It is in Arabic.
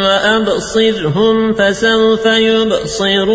وأبصرهم فسوف يبصرون.